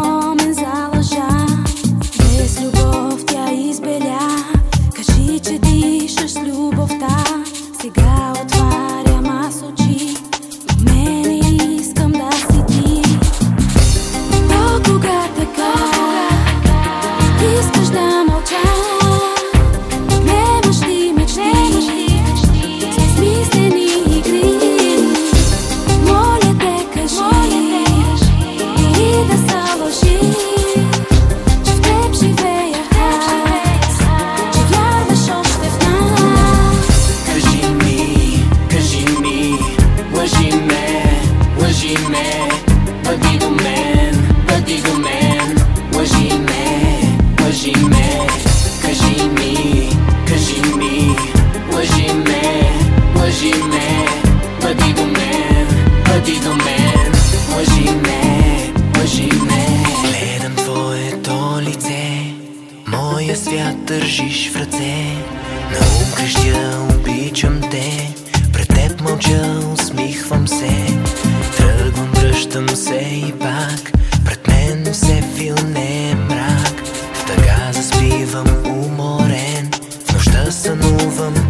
спомен за лъжа. Без любов тя избеля. Кажи, че дишаш любовта. Сега отварям аз очи. В Мен в ръце. Наум крещя, обичам те. Пред теб мълча, усмихвам се. Тръгвам, връщам се и пак. Пред мен все вилне е мрак. В тъга заспивам уморен. В нощта сънувам